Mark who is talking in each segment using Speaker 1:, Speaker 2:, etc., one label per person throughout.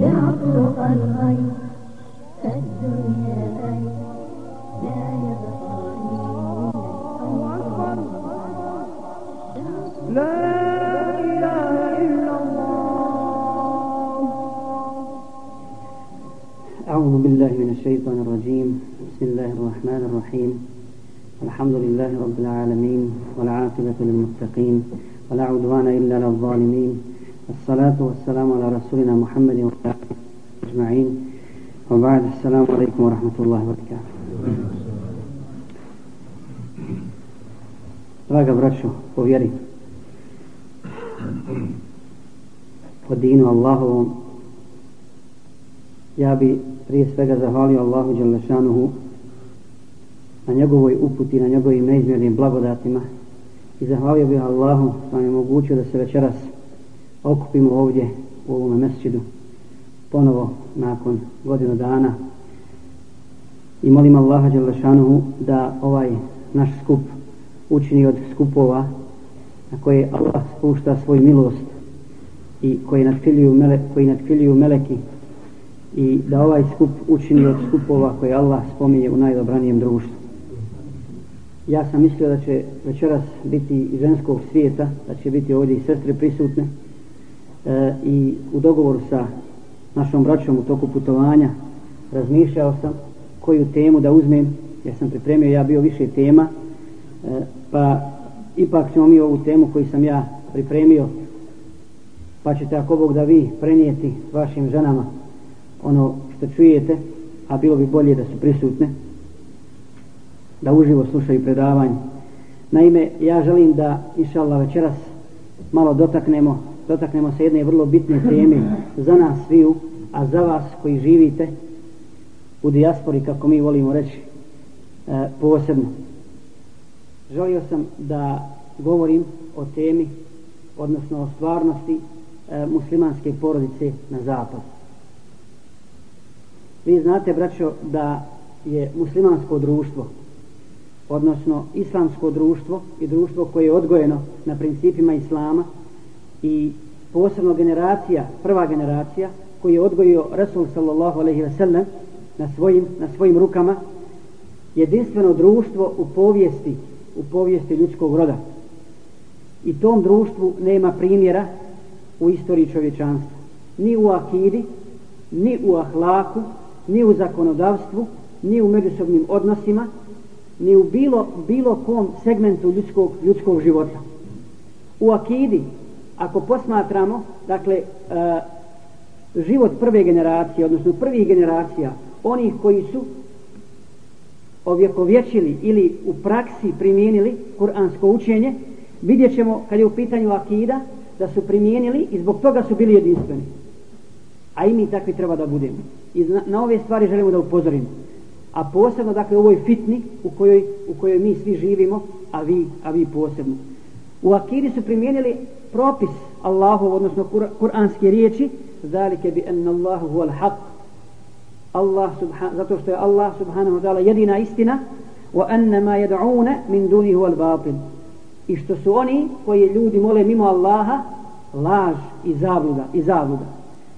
Speaker 1: يعطرق الغيب الدنيا أي لا يبقى
Speaker 2: لا إله إلا الله
Speaker 3: أعوذ بالله من الشيطان الرجيم. بسم الله الرحمن الرحيم. الحمد لله رب العالمين والعاقبة للمتقين ولا عدوان إلا للظالمين الصلاة والسلام على رسولنا محمد وعلى آله أجمعين وبعد السلام عليكم ورحمة الله وبركاته Draga braćo, po vjeri, po dinu Allahovom, ja bi prije svega zahvalio Allahu Đalešanuhu na njegovoj uputi, na njegovim neizmjernim blagodatima i zahvalio bih Allahu što nam je mogućio da se večeras okupimo ovdje u ovom mesčidu ponovo nakon godinu dana i molim Allaha Đelešanuhu da ovaj naš skup učini od skupova na koje Allah spušta svoj milost i koji natkriljuju, mele, koji natkriljuju meleki i da ovaj skup učini od skupova koje Allah spominje u najdobranijem društvu. Ja sam mislio da će večeras biti iz ženskog svijeta, da će biti ovdje i sestre prisutne e, i u dogovoru sa našom braćom u toku putovanja razmišljao sam koju temu da uzmem, ja sam pripremio ja bio više tema, e, pa ipak ćemo mi ovu temu koju sam ja pripremio pa ćete ako Bog da vi prenijeti vašim ženama ono što čujete a bilo bi bolje da su prisutne da uživo slušaju predavanje. Naime ja želim da inša Allah večeras malo dotaknemo dotaknemo se jedne vrlo bitne teme za nas sviju a za vas koji živite u dijaspori kako mi volimo reći e, posebno. Želio sam da govorim o temi odnosno o stvarnosti e, muslimanske porodice na zapad vi znate braćo da je muslimansko društvo odnosno islamsko društvo i društvo koje je odgojeno na principima islama i posebno generacija, prva generacija koji je odgojio Rasul sallallahu alaihi ve sellem na svojim, na svojim rukama jedinstveno društvo u povijesti u povijesti ljudskog roda. I tom društvu nema primjera u istoriji čovječanstva. Ni u akidi ni u ahlaku ni u zakonodavstvu ni u međusobnim odnosima ni u bilo, bilo kom segmentu ljudskog, ljudskog života. U akidi ako posmatramo dakle e, život prve generacije odnosno prvih generacija onih koji su ovjekovječili ili u praksi primijenili kuransko učenje vidjet ćemo kad je u pitanju akida da su primijenili i zbog toga su bili jedinstveni. A i mi takvi treba da budemo. I na, na ove stvari želimo da upozorimo. A posebno dakle u ovoj fitni u kojoj, u kojoj mi svi živimo a vi, a vi posebno. U akidi su primijenili propis Allahu odnosno kur, kuranske riječi zalike bi enna Allahu huval haq. Allah subhan, zato što je Allah subhanahu wa ta'ala jedina istina wa anna ma yad'una min duni huval batil. I što su oni koji ljudi mole mimo Allaha laž i zabluda i zabluda.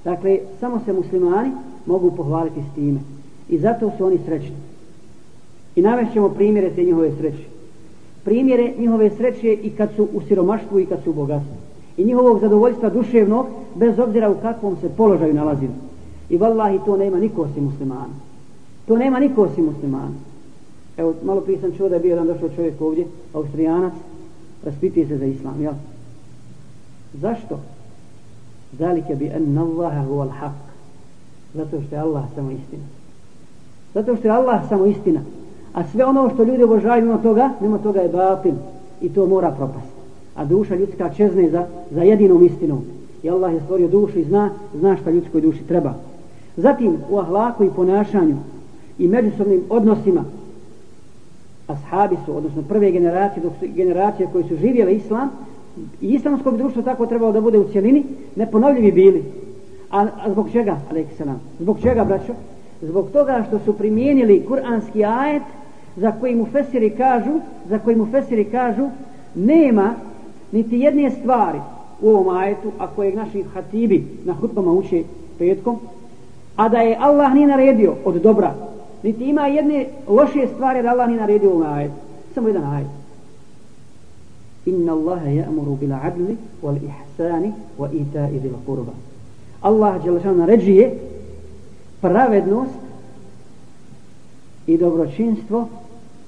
Speaker 3: Dakle samo se muslimani mogu pohvaliti s time. I zato su oni srećni. I navešćemo primjere te njihove sreće. Primjere njihove sreće i kad su u siromaštvu i kad su u bogatstvu i njihovog zadovoljstva duševnog bez obzira u kakvom se položaju nalazili. I vallahi to nema niko osim muslimana. To nema niko osim muslimana. Evo malo prije sam čuo da je bio jedan došao čovjek ovdje austrijanac raspitije se za islam jel? zašto? zalike bi enna Allaha huwa al-haq. Zato što je Allah samo istina. Zato što je Allah samo istina. A sve ono što ljudi obožavaju mimo toga mimo toga je batil. I to mora propasti a duša ljudska čezne za, za jedinom istinom. I Allah je stvorio dušu i zna zna šta ljudskoj duši treba. Zatim u ahlaku i ponašanju i međusobnim odnosima ashabi su, odnosno prve generacije dok su generacije koje su živjele islam i islamsko bi društvo tako trebalo da bude u cjelini neponovljivi bili. A, a zbog čega, aleksanam? zbog čega, braćo? Zbog toga što su primijenili kuranski ajet za koji mu fesiri kažu za koji mu fesiri kažu nema niti jedne stvari u ovom ajetu a kojeg naši hatibi na hutbama uče petkom, a da je Allah nije naredio od dobra, niti ima jedne loše stvari da Allah nije naredio u ajetu. Samo jedan ajet. Inna Allaha ja'muru bil adli wal ihsani wa ita'i idil qurba. Allah dželle naređuje pravednost i dobročinstvo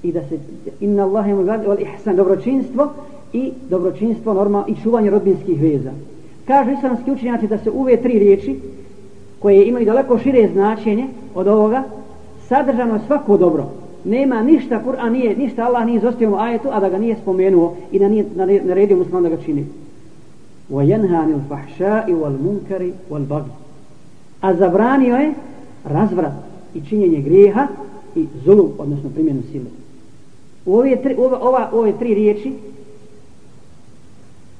Speaker 3: i da se inna Allaha ya'muru wal ihsan dobročinstvo i dobročinstvo normal i čuvanje rodbinskih veza. Kažu islamski učenjaci da se uve tri riječi koje imaju daleko šire značenje od ovoga sadržano je svako dobro. Nema ništa, Kur'an nije, ništa Allah nije izostavio u ajetu, a da ga nije spomenuo i da nije naredio musliman da ga čini. وَيَنْهَا عَنِ الْفَحْشَاءِ وَالْمُنْكَرِ وَالْبَغِ A zabranio je razvrat i činjenje grijeha i zulum, odnosno primjenu sile. U ove tri, ova, ova, ove tri riječi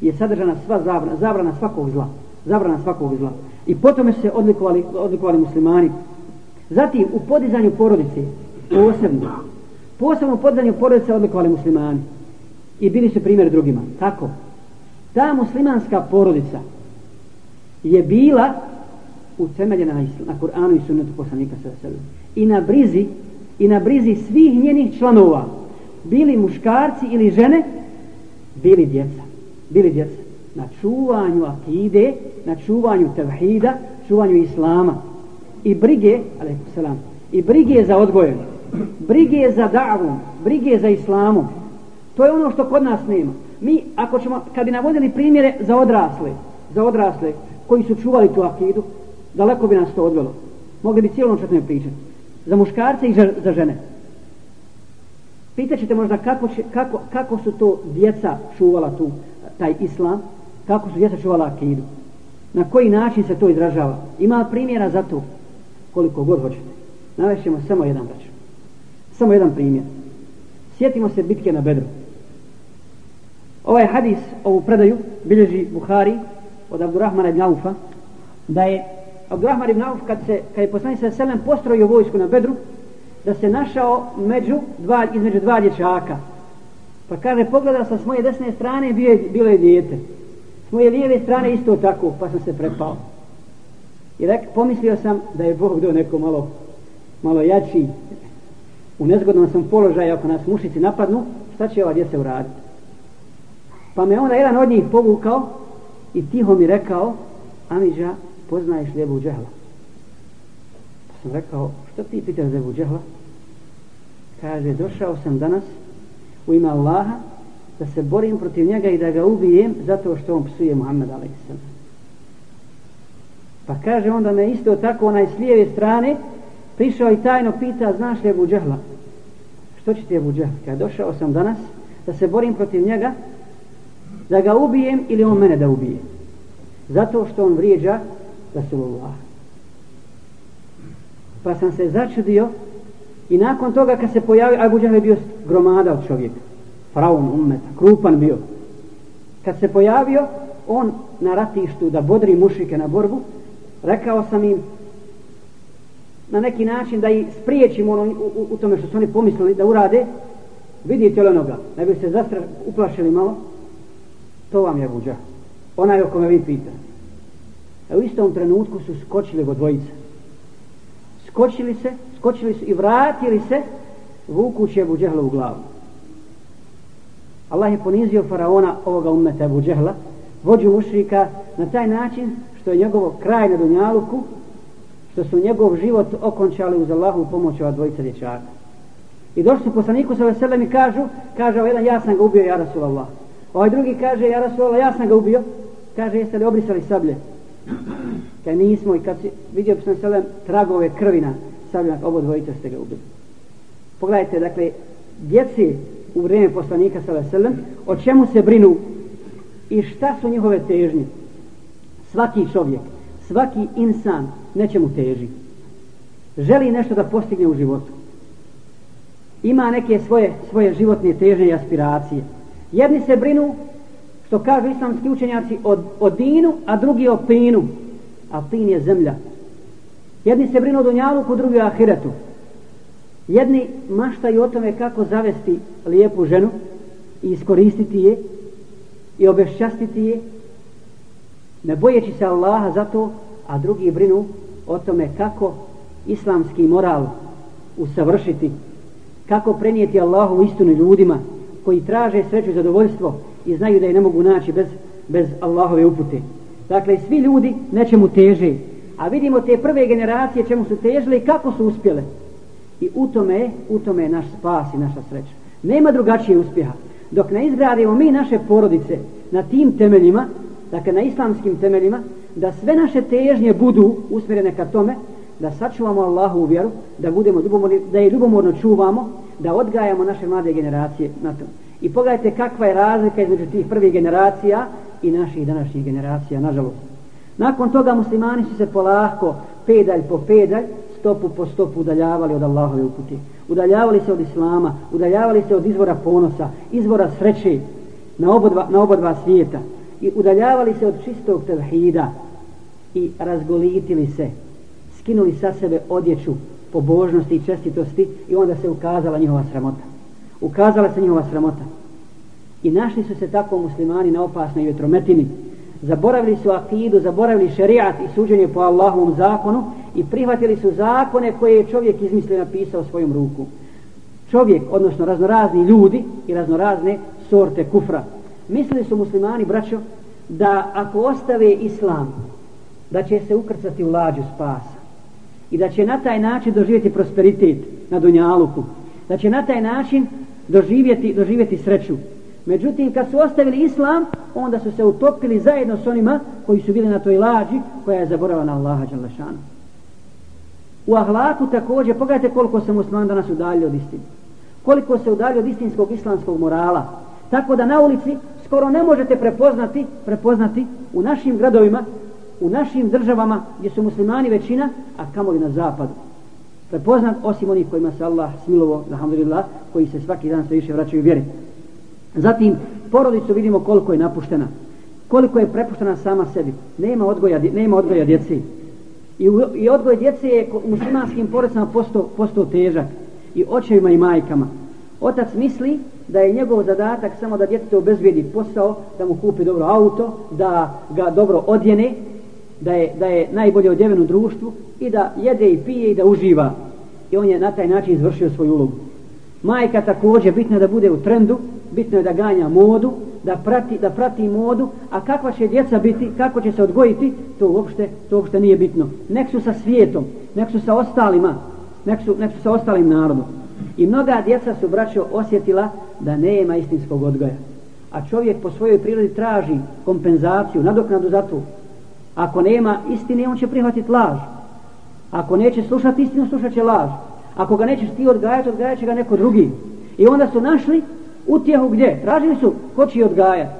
Speaker 3: je sadržana sva zabrana, zabrana svakog zla. Zabrana svakog zla. I potom se odlikovali, odlikovali muslimani. Zatim, u podizanju porodice, posebno, posebno u podizanju porodice odlikovali muslimani. I bili su primjer drugima. Kako? Ta muslimanska porodica je bila utemeljena na, na Kur'anu i sunnetu poslanika sa sebe. I na brizi, i na brizi svih njenih članova, bili muškarci ili žene, bili djeca. Bili djeca. Na čuvanju akide, na čuvanju tevhida, čuvanju islama. I brige, salam, i brige za odgojem, brige za davom, brige za islamom. To je ono što kod nas nema. Mi, ako ćemo, kad bi navodili primjere za odrasle, za odrasle, koji su čuvali tu akidu, daleko bi nas to odvelo. Mogli bi cijelo noć ne pričati. Za muškarce i za žene. Pitaćete možda kako, će, kako, kako su to djeca čuvala tu, taj islam, kako su djeca čuvala akidu. Na koji način se to izražava? Ima primjera za to koliko god hoćete. Navešćemo samo jedan braću. Samo jedan primjer. Sjetimo se bitke na Bedru. Ovaj hadis, ovu predaju, bilježi Buhari od Abdurrahmana ibn Aufa, da je Abdurrahman ibn Auf, kad, se, kad je poslani sa selem postrojio vojsku na Bedru, da se našao među dva, između dva dječaka. Pa kaže, pogleda sa moje desne strane, bio je, bilo je dijete. S moje lijeve strane isto tako, pa sam se prepao. I rek, pomislio sam da je Bog do neko malo, malo jači. U nezgodnom sam položaju, ako nas mušici napadnu, šta će ova djeca uraditi? Pa me onda jedan od njih povukao i tiho mi rekao, Amidža, poznaješ li Ebu Džehla? Pa sam rekao, što ti pitaš za Ebu Džehla? Kaže, došao sam danas u ime Allaha da se borim protiv njega i da ga ubijem zato što on psuje Muhammed a.s. Pa kaže onda me isto tako onaj s lijeve strane prišao i tajno pita znaš li Ebu Džehla? Što će ti Ebu Džehla? Kad došao sam danas da se borim protiv njega da ga ubijem ili on mene da ubije. Zato što on vrijeđa Rasulullah. Pa sam se začudio i nakon toga kad se pojavio, Abu Džahl je bio gromada od čovjeka, faraon ummeta, krupan bio. Kad se pojavio, on na ratištu da bodri mušike na borbu, rekao sam im na neki način da ih spriječim ono, u, u, u tome što su oni pomislili da urade, vidite li onoga, da bi se zastra, uplašili malo, to vam je buđa. Onaj o kome vi pita. A e, u istom trenutku su skočili go dvojica. Skočili se, skočili su i vratili se vukući Ebu Džehla u glavu. Allah je ponizio faraona ovoga umeta Ebu Džehla, vođu mušrika na taj način što je njegovo kraj na Dunjaluku, što su njegov život okončali uz Allahu pomoć ova dvojica dječaka. I došli su poslaniku sa veselem i kažu, kaže ovaj jedan, ja sam ga ubio, ja Rasulallah. Ovaj drugi kaže, ja Rasulallah, ja sam ga ubio. Kaže, jeste li obrisali sablje? Kaj nismo i kad si, vidio sam selem tragove krvina sabljena, obo dvojica ste ga ubili. Pogledajte, dakle, djeci u vrijeme poslanika sa o čemu se brinu i šta su njihove težnje. Svaki čovjek, svaki insan nečemu teži. Želi nešto da postigne u životu. Ima neke svoje, svoje životne težnje i aspiracije. Jedni se brinu, što kažu islamski učenjaci, o, o dinu, a drugi o pinu. A pin je zemlja. Jedni se brinu o dunjaluku, drugi o ahiretu. Jedni maštaju o tome kako zavesti lijepu ženu i iskoristiti je i obešćastiti je ne bojeći se Allaha za to, a drugi brinu o tome kako islamski moral usavršiti, kako prenijeti Allahu istinu ljudima koji traže sreću i zadovoljstvo i znaju da je ne mogu naći bez, bez Allahove upute. Dakle, svi ljudi nečemu teže, a vidimo te prve generacije čemu su težile i kako su uspjele. I u tome, u tome je naš spas i naša sreća. Nema drugačije uspjeha. Dok ne izgradimo mi naše porodice na tim temeljima, dakle na islamskim temeljima, da sve naše težnje budu usmjerene ka tome, da sačuvamo Allahu u vjeru, da, budemo ljubomorni, da je ljubomorno čuvamo, da odgajamo naše mlade generacije na tom. I pogledajte kakva je razlika između tih prvih generacija i naših današnjih generacija, nažalost. Nakon toga muslimani su se polako, pedalj po pedalj, stopu po stopu udaljavali od Allahove upute. Udaljavali se od Islama, udaljavali se od izvora ponosa, izvora sreće na obodva, na obodva svijeta. I udaljavali se od čistog tevhida i razgolitili se, skinuli sa sebe odjeću pobožnosti i čestitosti i onda se ukazala njihova sramota. Ukazala se njihova sramota. I našli su se tako muslimani na opasnoj vetrometini. Zaboravili su akidu, zaboravili šerijat i suđenje po Allahovom zakonu i prihvatili su zakone koje je čovjek izmislio i napisao svojom ruku. Čovjek, odnosno raznorazni ljudi i raznorazne sorte kufra. Mislili su muslimani, braćo, da ako ostave islam, da će se ukrcati u lađu spasa i da će na taj način doživjeti prosperitet na Dunjaluku, da će na taj način doživjeti, doživjeti sreću. Međutim, kad su ostavili islam, onda su se utopili zajedno s onima koji su bili na toj lađi koja je zaboravila na Allaha Đalešanu. U ahlaku također, pogledajte koliko se musliman danas udalje od istine. Koliko se udalje od istinskog islamskog morala. Tako da na ulici skoro ne možete prepoznati, prepoznati u našim gradovima, u našim državama gdje su muslimani većina, a kamoli na zapadu. Prepoznat osim onih kojima se Allah smilovo, alhamdulillah, koji se svaki dan sve više vraćaju vjeri. Zatim, porodicu vidimo koliko je napuštena. Koliko je prepuštena sama sebi. Nema odgoja, nema odgoja djece. I, i odgoj djece je u muslimanskim porodicama postao, postao težak. I očevima i majkama. Otac misli da je njegov zadatak samo da djete obezbijedi posao, da mu kupi dobro auto, da ga dobro odjene, da je, da je najbolje odjeven u društvu i da jede i pije i da uživa. I on je na taj način izvršio svoju ulogu. Majka također bitno da bude u trendu, bitno je da ganja modu, da prati, da prati modu, a kakva će djeca biti, kako će se odgojiti, to uopšte, to uopšte nije bitno. Nek su sa svijetom, nek su sa ostalima, nek su, nek su sa ostalim narodom. I mnoga djeca su braćo osjetila da nema istinskog odgoja. A čovjek po svojoj prirodi traži kompenzaciju, nadoknadu za to. Ako nema istine, on će prihvatiti laž. Ako neće slušati istinu, slušat će laž. Ako ga nećeš ti odgajati, odgajat će ga neko drugi. I onda su našli utjehu gdje? Tražili su ko će odgajati.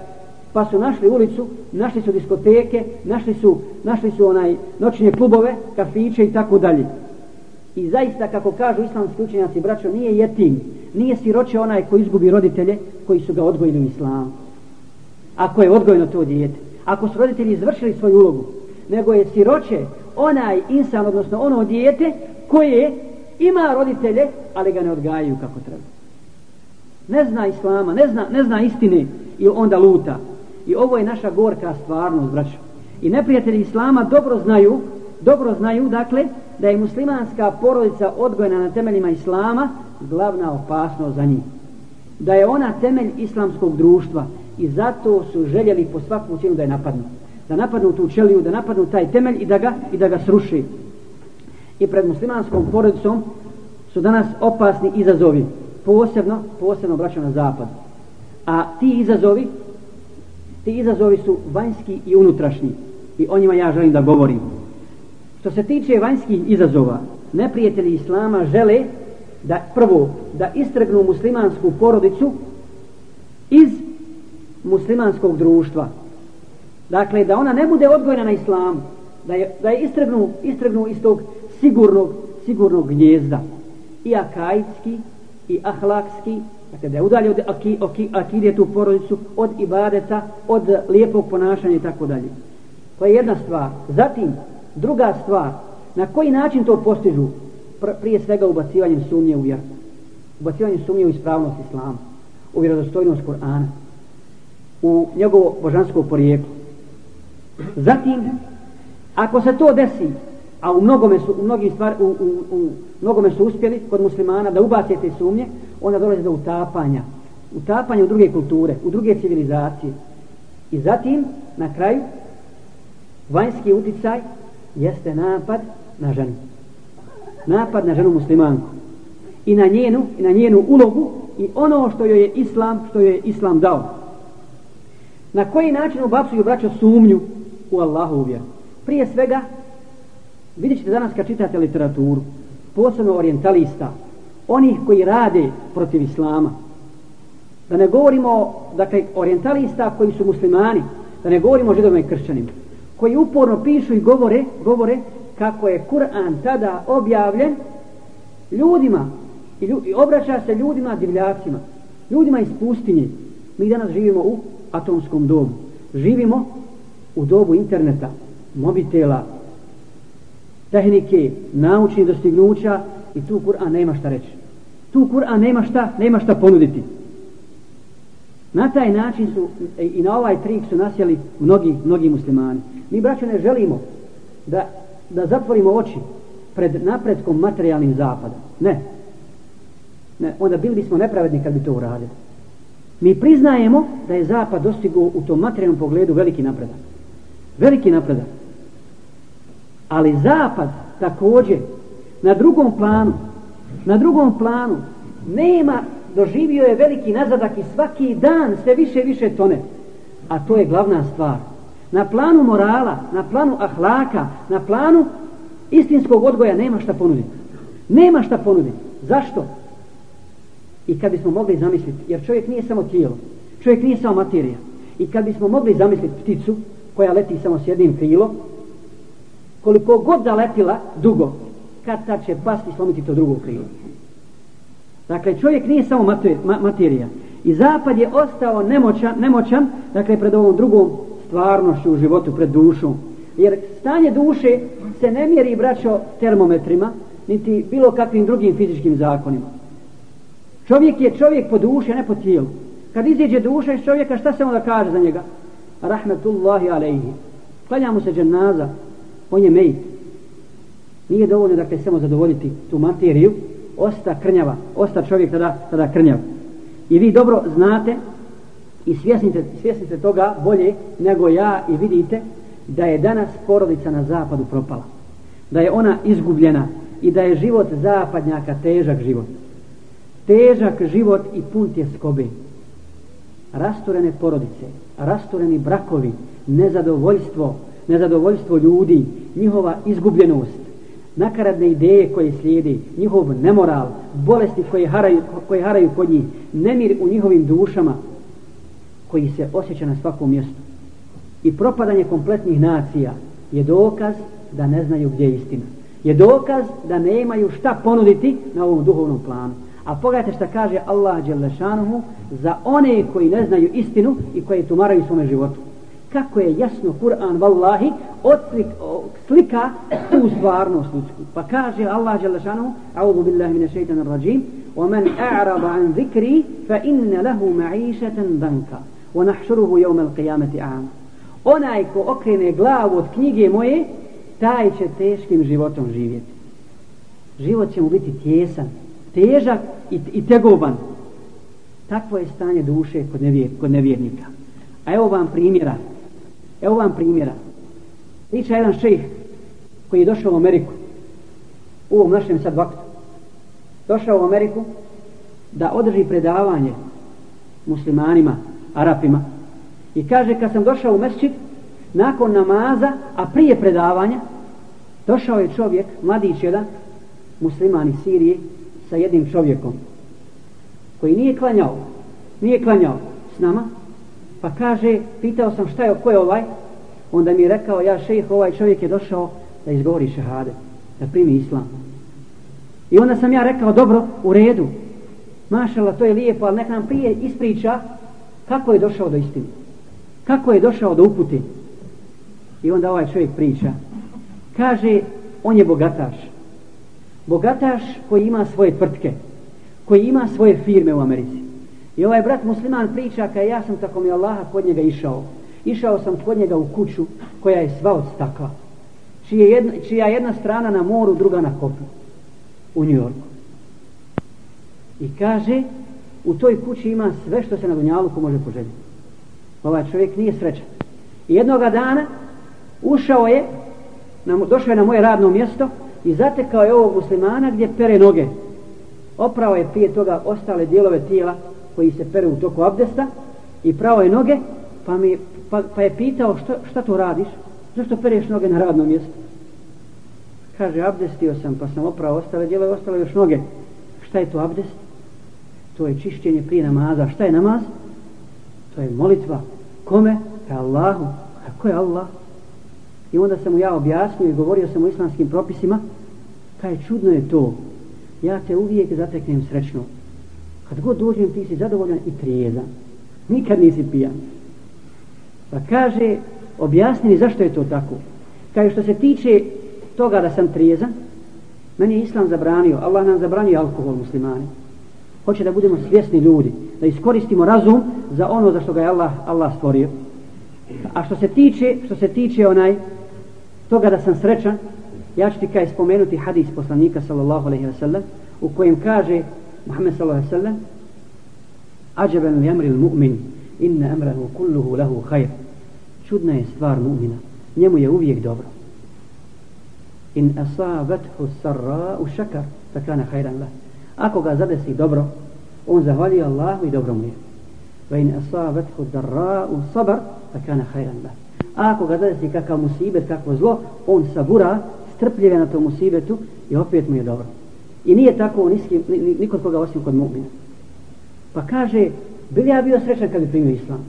Speaker 3: Pa su našli ulicu, našli su diskoteke, našli su, našli su onaj noćne klubove, kafiće i tako dalje. I zaista, kako kažu islamski učenjaci, braćo, nije jetim, nije siroće onaj koji izgubi roditelje koji su ga odgojili u islamu. Ako je odgojeno to dijete. Ako su roditelji izvršili svoju ulogu. Nego je siroće onaj insan, odnosno ono dijete koje ima roditelje, ali ga ne odgajaju kako treba. Ne zna islama, ne zna, ne zna istine i onda luta. I ovo je naša gorka stvarnost, braćo. I neprijatelji islama dobro znaju, dobro znaju, dakle, da je muslimanska porodica odgojena na temeljima islama glavna opasnost za njih. Da je ona temelj islamskog društva i zato su željeli po svaku cijenu da je napadnu. Da napadnu tu čeliju, da napadnu taj temelj i da ga, i da ga sruši. I pred muslimanskom porodicom su danas opasni izazovi. Posebno, posebno braćo na zapad. A ti izazovi, ti izazovi su vanjski i unutrašnji. I o njima ja želim da govorim. Što se tiče vanjskih izazova, neprijatelji Islama žele da prvo da istrgnu muslimansku porodicu iz muslimanskog društva. Dakle, da ona ne bude odgojena na islamu, da je, da je istrgnu, istrgnu iz tog sigurnog, sigurnog gnjezda. I akajski, i ahlakski, dakle da je udalje od akide tu porodicu, od ibadeta, od lijepog ponašanja i tako dalje. To je jedna stvar. Zatim, Druga stvar, na koji način to postižu? Prije svega ubacivanjem sumnje u vjeru. Ubacivanjem sumnje u ispravnost Islama, u vjerozostojnost Kur'ana, u njegovo božansko porijeklo. Zatim, ako se to desi, a u mnogome su, u mnogim stvari, u, u, u mnogome su uspjeli kod muslimana da ubace te sumnje, onda dolaze do utapanja. Utapanja u druge kulture, u druge civilizacije. I zatim, na kraju, vanjski uticaj jeste napad na ženu. Napad na ženu muslimanku. I na njenu, i na njenu ulogu i ono što joj je islam, što joj je islam dao. Na koji način ubacuju braćo sumnju u Allahu vjeru? Prije svega, vidjet ćete danas kad čitate literaturu, posebno orientalista, onih koji rade protiv islama, da ne govorimo, dakle, orientalista koji su muslimani, da ne govorimo o židovima i kršćanima, koji uporno pišu i govore, govore kako je Kur'an tada objavljen ljudima i, lju, i obraća se ljudima divljacima, ljudima iz pustinje. Mi danas živimo u atomskom dobu. Živimo u dobu interneta, mobitela, tehnike, naučnih dostignuća i tu Kur'an nema šta reći. Tu Kur'an nema šta, nema šta ponuditi. Na taj način su i na ovaj trik su nasjeli mnogi, mnogi muslimani. Mi, braćo, ne želimo da, da zatvorimo oči pred napredkom materijalnim zapada. Ne. ne. Onda bili bismo nepravedni kad bi to uradili. Mi priznajemo da je zapad dostigao u tom materijalnom pogledu veliki napredak. Veliki napredak. Ali zapad također na drugom planu na drugom planu nema doživio je veliki nazadak i svaki dan sve više i više tone. A to je glavna stvar. Na planu morala, na planu ahlaka, na planu istinskog odgoja nema šta ponuditi. Nema šta ponuditi. Zašto? I kad bismo mogli zamisliti, jer čovjek nije samo tijelo, čovjek nije samo materija. I kad bismo mogli zamisliti pticu koja leti samo s jednim krilom, koliko god zaletila dugo, kad ta će pasti i slomiti to drugo krilo. Dakle, čovjek nije samo materija. I zapad je ostao nemoćan, nemoćan dakle, pred ovom drugom stvarnošću u životu, pred dušom. Jer stanje duše se ne mjeri, braćo, termometrima, niti bilo kakvim drugim fizičkim zakonima. Čovjek je čovjek po duši, a ne po tijelu. Kad iziđe duša iz čovjeka, šta se onda kaže za njega? Rahmetullahi alaihi. Klanja mu se dženaza, on je mejit. Nije dovoljno, dakle, samo zadovoljiti tu materiju, osta krnjava, osta čovjek tada, tada krnjav. I vi dobro znate i svjesnite, svjesnite toga bolje nego ja i vidite da je danas porodica na zapadu propala. Da je ona izgubljena i da je život zapadnjaka težak život. Težak život i pun je skobe. Rasturene porodice, rastureni brakovi, nezadovoljstvo, nezadovoljstvo ljudi, njihova izgubljenost, nakaradne ideje koje slijedi, njihov nemoral, bolesti koje haraju, koje haraju kod njih, nemir u njihovim dušama koji se osjeća na svakom mjestu. I propadanje kompletnih nacija je dokaz da ne znaju gdje je istina. Je dokaz da ne imaju šta ponuditi na ovom duhovnom planu. A pogledajte šta kaže Allah Đelešanuhu za one koji ne znaju istinu i koji tumaraju svome životu kako je jasno Kur'an vallahi odslik, slika tu stvarnost ljudsku. Pa kaže Allah Đalešanu, A'udhu billahi mine šeitanir rajim, ومن أعرض عن ذكري فإن له معيشة ضنكا ونحشره يوم القيامة أعمى onaj ko okrene glavu od knjige moje taj će teškim životom živjeti život će mu biti tjesan težak i, i tegoban takvo je stanje duše kod, nevjer, kod nevjernika a evo vam primjera Evo vam primjera. Priča jedan šejh koji je došao u Ameriku u ovom našem sad vaktu. Došao u Ameriku da održi predavanje muslimanima, Arapima. I kaže kad sam došao u mesčit nakon namaza, a prije predavanja došao je čovjek, mladić jedan, musliman iz Sirije, sa jednim čovjekom koji nije klanjao, nije klanjao s nama, Pa kaže, pitao sam šta je, ko je ovaj? Onda mi je rekao, ja šejh, ovaj čovjek je došao da izgovori šehade, da primi islam. I onda sam ja rekao, dobro, u redu. Mašala, to je lijepo, ali neka nam prije ispriča kako je došao do istine. Kako je došao do upute. I onda ovaj čovjek priča. Kaže, on je bogataš. Bogataš koji ima svoje tvrtke. Koji ima svoje firme u Americi. I ovaj brat musliman priča kada ja sam tako mi Allaha kod njega išao. Išao sam kod njega u kuću koja je sva od stakla. čije jedna, čija jedna strana na moru, druga na kopnu. U New Yorku. I kaže, u toj kući ima sve što se na Dunjaluku može poželjeti. Ovaj čovjek nije srećan. I jednoga dana ušao je, na, došao je na moje radno mjesto i zatekao je ovog muslimana gdje pere noge. Oprao je prije toga ostale dijelove tijela koji se pere u toku abdesta i pravo je noge pa, mi, pa, pa je pitao što, šta to radiš? Zašto pereš noge na radnom mjestu? Kaže, abdestio sam pa sam oprao ostale djele, ostale još noge. Šta je to abdest? To je čišćenje prije namaza. Šta je namaz? To je molitva. Kome? Ka Allahu. A ko je Allah? I onda sam mu ja objasnio i govorio sam o islamskim propisima. Kaj čudno je to. Ja te uvijek zateknem srećno. Kad god dođem ti si zadovoljan i trijezan. Nikad nisi pijan. Pa kaže, objasni mi zašto je to tako. Kaže što se tiče toga da sam trijezan, meni je islam zabranio, Allah nam zabranio alkohol muslimani. Hoće da budemo svjesni ljudi, da iskoristimo razum za ono za što ga je Allah, Allah stvorio. A što se tiče, što se tiče onaj toga da sam srećan, ja ću ti kaj spomenuti hadis poslanika sallallahu alaihi wa sallam u kojem kaže محمد صلى الله عليه وسلم عجبا لأمر المؤمن إن أمره كله له خير. شدنا يسفار مؤمنا نمو يوبيك دوبر إن أصابته السراء شكر فكان خيرا له. أكو غازد سي دوبر أون زهولي الله ويدوبر مليه وإن أصابته الدراء صبر فكان خيرا له. أكو غازد سي كاكا مصيبة كاكو زلو. أون سبورا استرقلي لنا تو. مصيبته يوبيت مي دوبر I nije tako niski, nikod koga osim kod mu'mina. Pa kaže, bi ja bio srećan kad bi primio islam?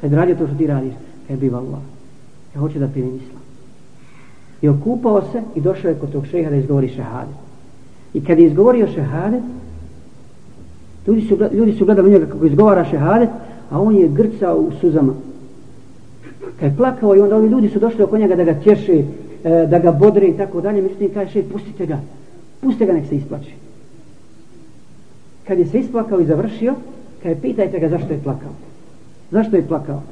Speaker 3: Kad bi radio to što ti radiš? Kad bi Allah. Ja hoću da primim islam. I okupao se i došao je kod tog šeha da izgovori šehadet. I kad je izgovorio šehadet, ljudi su, ljudi su gledali njega kako izgovara šehadet, a on je grcao u suzama kad je plakao i onda ovi ljudi su došli oko njega da ga tješe, e, da ga bodre i tako dalje, međutim kaže, pustite ga, Puste ga nek se isplači. Kad je se isplakao i završio, kad je pitajte ga zašto je plakao. Zašto je plakao?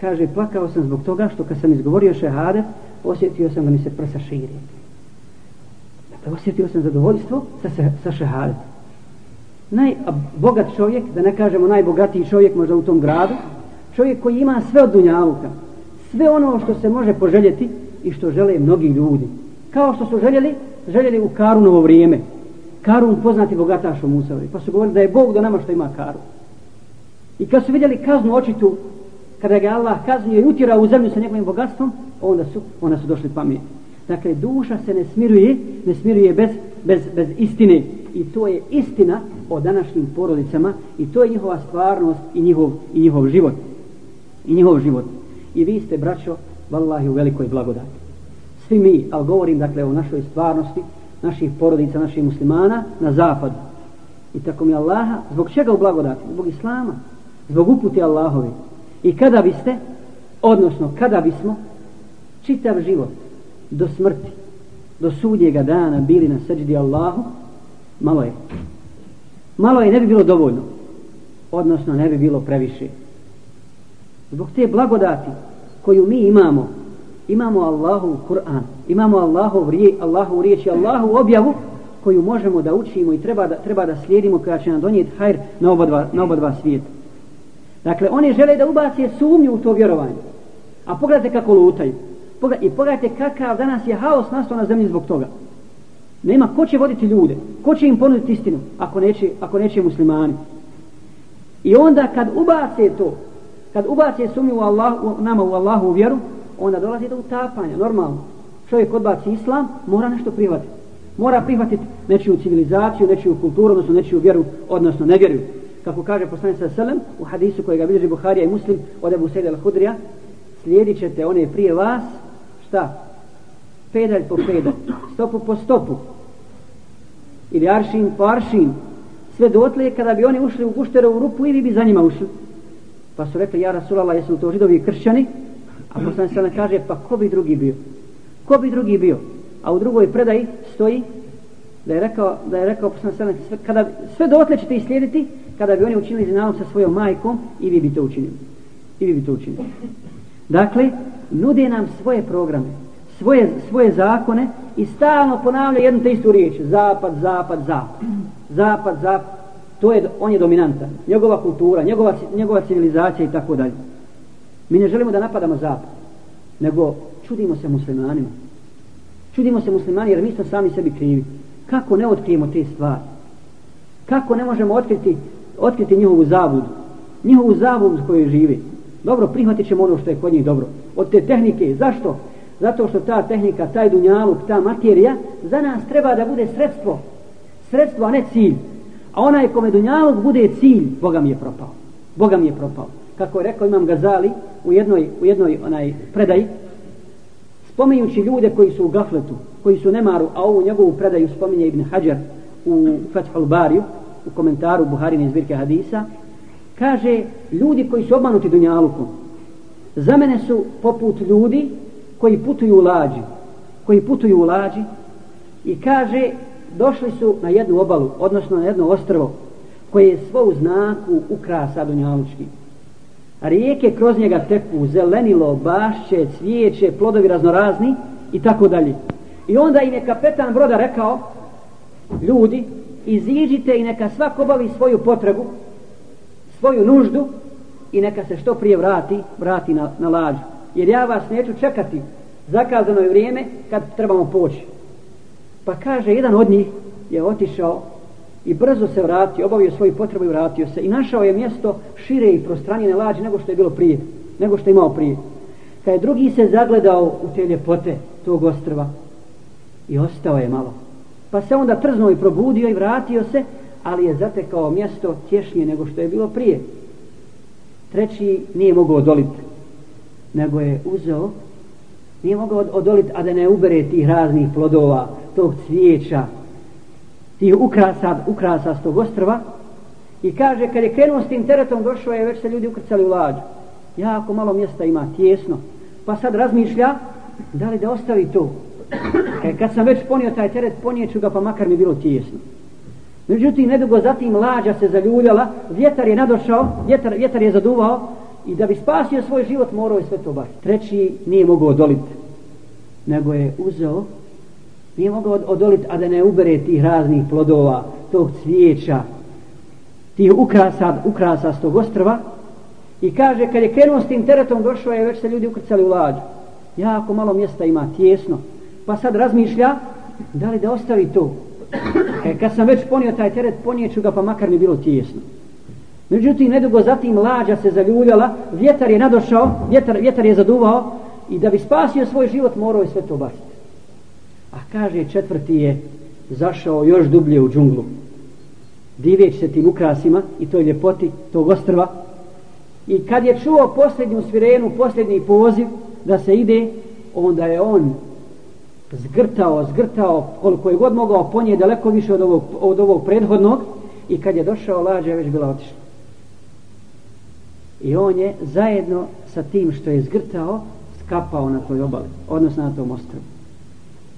Speaker 3: Kaže, plakao sam zbog toga što kad sam izgovorio šehadet, osjetio sam da mi se prsa širi. Dakle, osjetio sam zadovoljstvo sa, sa šehade. Najbogat čovjek, da ne kažemo najbogatiji čovjek možda u tom gradu, čovjek koji ima sve od dunjavuka, sve ono što se može poželjeti i što žele mnogi ljudi. Kao što su željeli, željeli u Karunovo vrijeme. Karun poznati bogataš u Musavi. Pa su govorili da je Bog do nama što ima Karun. I kad su vidjeli kaznu očitu, kada ga Allah kaznio i utjerao u zemlju sa njegovim bogatstvom, onda su, onda su došli pameti. Dakle, duša se ne smiruje, ne smiruje bez, bez, bez istine. I to je istina o današnjim porodicama i to je njihova stvarnost i njihov, i njihov život i njihov život. I vi ste, braćo, vallahi u velikoj blagodati. Svi mi, ali govorim dakle o našoj stvarnosti, naših porodica, naših muslimana na zapadu. I tako mi Allaha, zbog čega u blagodati? Zbog Islama, zbog uputi Allahovi. I kada biste, odnosno kada bismo, čitav život do smrti, do sudnjega dana bili na seđdi Allahu, malo je. Malo je, ne bi bilo dovoljno. Odnosno, ne bi bilo previše zbog te blagodati koju mi imamo imamo Allahov Kur'an imamo Allahu rije, Allahu riječ i Allahu objavu koju možemo da učimo i treba da, treba da slijedimo koja će nam donijeti hajr na oba dva, na oba dva svijeta. Dakle oni žele da ubacije sumnju u to vjerovanje. A pogledajte kako lutaju. I pogledajte kakav danas je haos nastao na zemlji zbog toga. Nema ko će voditi ljude ko će im ponuditi istinu ako neće, ako neće muslimani. I onda kad ubace to kad ubace sumnju u Allah, u, nama u Allahu u vjeru, onda dolazi do utapanja, normalno. Čovjek odbaci islam, mora nešto prihvatiti. Mora prihvatiti nečiju civilizaciju, nečiju kulturu, odnosno nečiju vjeru, odnosno nevjeru. Kako kaže poslanica Selem u hadisu kojega bilježi Buharija i Muslim od Ebu Sejda al-Hudrija, slijedit ćete one prije vas, šta? Pedalj po pedalj, stopu po stopu. Ili aršin po aršin. Sve dotle kada bi oni ušli u gušterovu rupu i vi bi za njima ušli. Pa su rekli, ja Rasulallah, jesu to židovi i kršćani? A poslanik se kaže, pa ko bi drugi bio? Ko bi drugi bio? A u drugoj predaji stoji da je rekao, da je rekao poslanik se sve, kada, sve dotle ćete ih slijediti kada bi oni učinili zinalog sa svojom majkom i vi bi to učinili. I vi bi to učinili. Dakle, nude nam svoje programe, svoje, svoje zakone i stalno ponavlja jednu te istu riječ. Zapad, zapad, zapad. Zapad, zapad. To je, on je dominantan. Njegova kultura, njegova, njegova civilizacija i tako dalje. Mi ne želimo da napadamo zapad, nego čudimo se muslimanima. Čudimo se muslimani jer mi smo sami sebi krivi. Kako ne otkrijemo te stvari? Kako ne možemo otkriti, otkriti njihovu zabudu? Njihovu zabudu koju živi. Dobro, prihvatit ćemo ono što je kod njih dobro. Od te tehnike, zašto? Zato što ta tehnika, taj dunjaluk, ta materija, za nas treba da bude sredstvo. Sredstvo, a ne cilj. A onaj kome dunjaluk bude cilj, Boga mi je propao. Boga mi je propao. Kako je rekao Imam Gazali u jednoj, u jednoj onaj predaji, spominjući ljude koji su u gafletu, koji su nemaru, a ovu njegovu predaju spominje Ibn Hajar u Fethul Bariju, u komentaru Buharine zbirke hadisa, kaže ljudi koji su obmanuti dunjalukom, za mene su poput ljudi koji putuju u lađi, koji putuju u lađi i kaže došli su na jednu obalu, odnosno na jedno ostrvo, koje je svo u znaku ukrasa dunjalučkih Rijeke kroz njega teku, zelenilo, bašće, cvijeće, plodovi raznorazni i tako dalje. I onda im je kapetan broda rekao, ljudi, iziđite i neka svak obavi svoju potrebu, svoju nuždu i neka se što prije vrati, vrati na, na lađu. Jer ja vas neću čekati zakazano je vrijeme kad trebamo poći. Pa kaže, jedan od njih je otišao i brzo se vratio, obavio svoju potrebu i vratio se. I našao je mjesto šire i prostranjene lađe nego što je bilo prije, nego što je imao prije. Kad je drugi se zagledao u te ljepote tog ostrva i ostao je malo. Pa se onda trznuo i probudio i vratio se, ali je zatekao mjesto tješnije nego što je bilo prije. Treći nije mogao odoliti, nego je uzeo, nije mogao odoliti, a da ne ubere tih raznih plodova, tog cvijeća, tih ukrasa, ukrasa s tog ostrva. I kaže kad je krenuo s tim teretom došao je već se ljudi ukrcali u lađu. Jako malo mjesta ima, tjesno. Pa sad razmišlja da li da ostavi to? E, kad sam već ponio taj teret ponijeću ga pa makar mi bilo tjesno. Međutim nedugo zatim lađa se zaljuljala vjetar je nadošao vjetar, vjetar je zaduvao i da bi spasio svoj život morao je sve to baš. Treći nije mogao odoliti nego je uzeo nije mogao odoliti, a da ne ubere tih raznih plodova, tog cvijeća, tih ukrasa, ukrasa s tog ostrva. I kaže, kad je krenuo s tim teretom, došao je, već se ljudi ukrcali u lađu. Jako malo mjesta ima, tjesno. Pa sad razmišlja, da li da ostavi to. E, kad sam već ponio taj teret, ponijeću ga, pa makar mi bilo tjesno. Međutim, nedugo zatim lađa se zaljuljala, vjetar je nadošao, vjetar, vjetar je zaduvao i da bi spasio svoj život, morao je sve to baciti. A kaže četvrti je zašao još dublje u džunglu. Diveć se tim ukrasima i toj ljepoti tog ostrva. I kad je čuo posljednju svirenu, posljednji poziv da se ide, onda je on zgrtao, zgrtao koliko je god mogao ponije daleko više od ovog, od ovog prethodnog i kad je došao lađa je već bila otišla. I on je zajedno sa tim što je zgrtao skapao na toj obali, odnosno na tom ostrovu.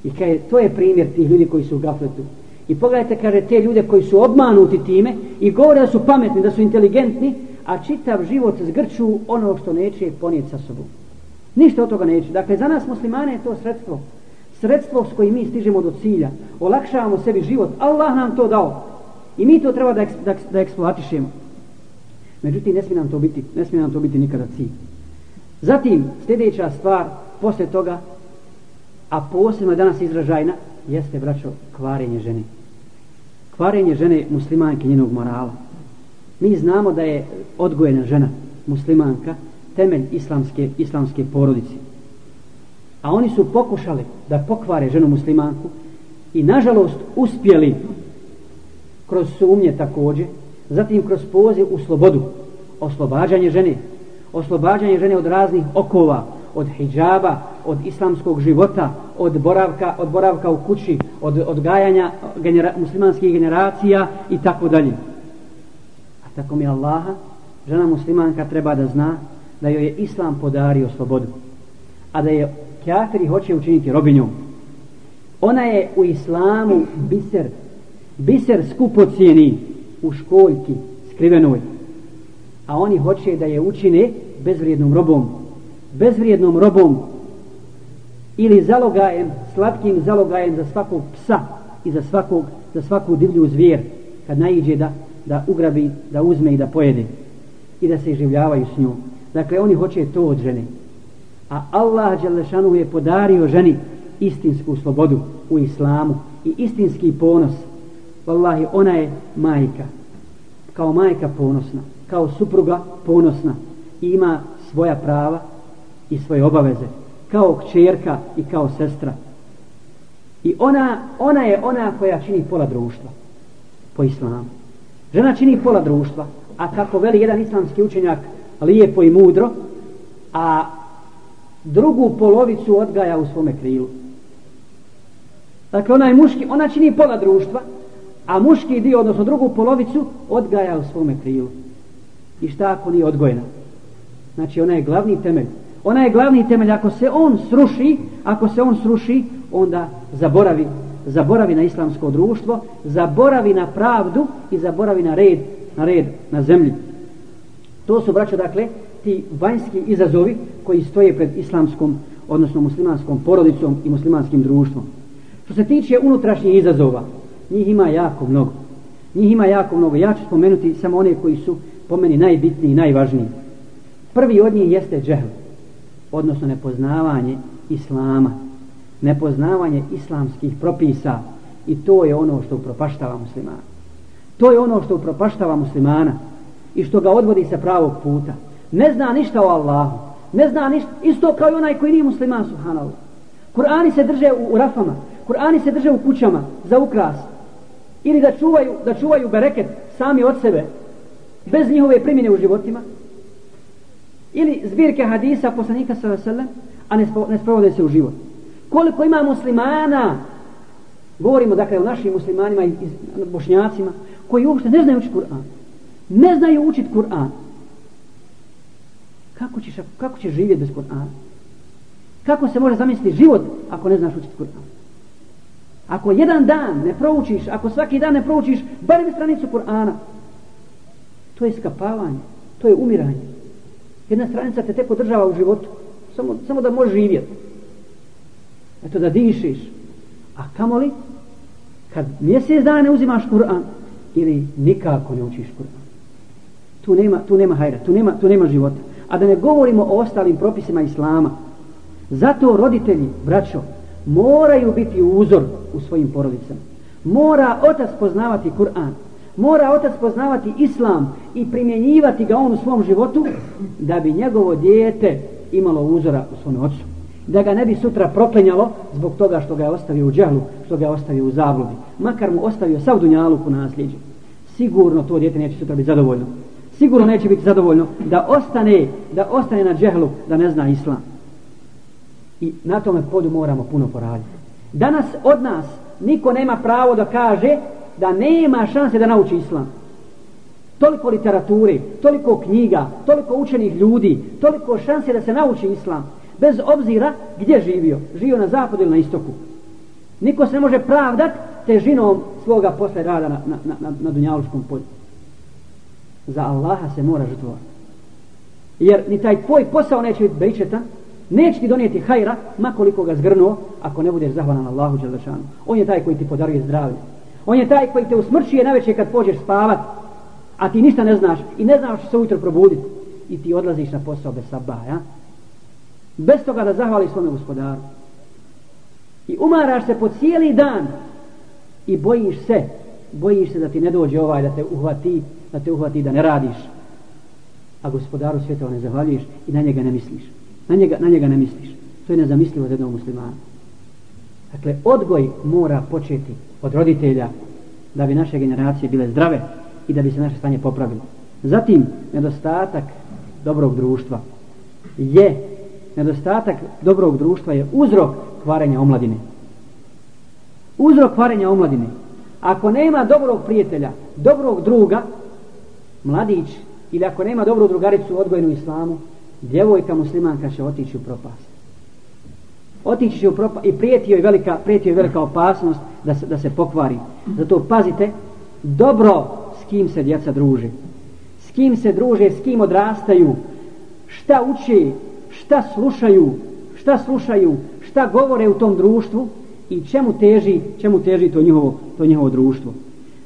Speaker 3: I kaže, to je primjer tih ljudi koji su u gafletu. I pogledajte, kaže, te ljude koji su obmanuti time i govore da su pametni, da su inteligentni, a čitav život zgrču ono što neće ponijeti sa sobom. Ništa od toga neće. Dakle, za nas muslimane je to sredstvo. Sredstvo s kojim mi stižemo do cilja. Olakšavamo sebi život. Allah nam to dao. I mi to treba da, eks, da, da eksploatišemo. Međutim, ne smije nam to biti, ne smije nam to biti nikada cilj. Zatim, sljedeća stvar, posle toga, a posebno danas izražajna, jeste, braćo, kvarenje žene. Kvarenje žene muslimanke njenog morala. Mi znamo da je odgojena žena muslimanka temelj islamske, islamske porodice. A oni su pokušali da pokvare ženu muslimanku i nažalost uspjeli kroz sumnje također, zatim kroz poziv u slobodu, oslobađanje žene, oslobađanje žene od raznih okova, od hijjaba, od islamskog života, od boravka, od boravka u kući, od odgajanja genera, muslimanskih generacija i tako dalje. A tako mi Allaha, žena muslimanka treba da zna da joj je islam podario slobodu, a da je kjafiri hoće učiniti robinjom. Ona je u islamu biser, biser skupocijeni u školjki skrivenoj, a oni hoće da je učine bezvrijednom robom, bezvrijednom robom ili zalogajem, slatkim zalogajem za svakog psa i za, svakog, za svaku divlju zvijer kad naiđe da, da ugrabi, da uzme i da pojede i da se življavaju s njom. Dakle, oni hoće to od žene. A Allah Đalešanu je podario ženi istinsku slobodu u islamu i istinski ponos. Wallahi, ona je majka. Kao majka ponosna. Kao supruga ponosna. I ima svoja prava i svoje obaveze. Kao kćerka i kao sestra. I ona, ona je ona koja čini pola društva. Po islamu. Žena čini pola društva. A kako veli jedan islamski učenjak lijepo i mudro, a drugu polovicu odgaja u svome krilu. Dakle, ona je muški, ona čini pola društva, a muški dio, odnosno drugu polovicu, odgaja u svome krilu. I šta ako nije odgojena? Znači, ona je glavni temelj. Ona je glavni temelj. Ako se on sruši, ako se on sruši, onda zaboravi, zaboravi na islamsko društvo, zaboravi na pravdu i zaboravi na red, na red na zemlji. To su, braćo, dakle, ti vanjski izazovi koji stoje pred islamskom, odnosno muslimanskom porodicom i muslimanskim društvom. Što se tiče unutrašnjih izazova, njih ima jako mnogo. Njih ima jako mnogo. Ja ću spomenuti samo one koji su po meni najbitniji i najvažniji. Prvi od njih jeste džehl, odnosno nepoznavanje islama, nepoznavanje islamskih propisa i to je ono što upropaštava muslimana. To je ono što upropaštava muslimana i što ga odvodi sa pravog puta. Ne zna ništa o Allahu. Ne zna ništa. Isto kao i onaj koji nije musliman, subhanallah. Kur'ani se drže u, u rafama. Kur'ani se drže u kućama za ukras. Ili da čuvaju, da čuvaju bereket sami od sebe. Bez njihove primjene u životima. Ili zbirke hadisa poslanika sallallahu a ne, spo, ne sprovode se u život. Koliko ima muslimana, govorimo dakle o našim muslimanima i bošnjacima, koji uopšte ne znaju učiti Kur'an ne znaju učiti Kur'an. Kako ćeš, kako ćeš živjeti bez Kur'ana? Kako se može zamisliti život ako ne znaš učiti Kur'an? Ako jedan dan ne proučiš, ako svaki dan ne proučiš barem stranicu Kur'ana, to je skapavanje, to je umiranje. Jedna stranica te tek održava u životu, samo, samo da možeš živjeti. Eto da dišiš. A kamoli, kad mjesec dana ne uzimaš Kur'an, ili nikako ne učiš Kur'an tu nema, tu nema hajra, tu nema, tu nema života. A da ne govorimo o ostalim propisima Islama. Zato roditelji, braćo, moraju biti uzor u svojim porodicama. Mora otac poznavati Kur'an. Mora otac poznavati Islam i primjenjivati ga on u svom životu da bi njegovo dijete imalo uzora u svom ocu. Da ga ne bi sutra proklenjalo zbog toga što ga je ostavio u džehlu, što ga je ostavio u zabludi. Makar mu ostavio sav dunjaluk u nasljeđu. Sigurno to dijete neće sutra biti zadovoljno sigurno neće biti zadovoljno da ostane, da ostane na džehlu, da ne zna islam. I na tome polju moramo puno poraditi. Danas od nas niko nema pravo da kaže da nema šanse da nauči islam. Toliko literature, toliko knjiga, toliko učenih ljudi, toliko šanse da se nauči islam. Bez obzira gdje živio. Živio na zapadu ili na istoku. Niko se ne može pravdat težinom svoga posle rada na, na, na, na dunjaluškom polju za Allaha se mora žrtvovati. Jer ni taj tvoj posao neće biti bejčetan, neće ti donijeti hajra, makoliko ga zgrnuo, ako ne budeš zahvalan Allahu Đelešanu. On je taj koji ti podaruje zdravlje. On je taj koji te usmrćuje na večer kad pođeš spavat, a ti ništa ne znaš i ne znaš se ujutro probuditi. I ti odlaziš na posao bez sabaja. Bez toga da zahvali svome gospodaru. I umaraš se po cijeli dan i bojiš se, bojiš se da ti ne dođe ovaj da te uhvati da te uhvati da ne radiš a gospodaru svjetova ne zahvaljuješ i na njega ne misliš na njega, na njega ne misliš to je nezamislivo za jednog muslimana dakle odgoj mora početi od roditelja da bi naše generacije bile zdrave i da bi se naše stanje popravilo. Zatim nedostatak dobrog društva. Je nedostatak dobrog društva je uzrok kvarenja omladine. Uzrok kvarenja omladine. Ako nema dobrog prijatelja dobrog druga mladić ili ako nema dobru drugaricu odgojenu u islamu, djevojka muslimanka će otići u propast. Otići će u propa i prijetio je velika, prijetio je velika opasnost da se, da se pokvari. Zato pazite dobro s kim se djeca druže. S kim se druže, s kim odrastaju, šta uče, šta slušaju, šta slušaju, šta govore u tom društvu i čemu teži, čemu teži to njihovo, to njihovo društvo.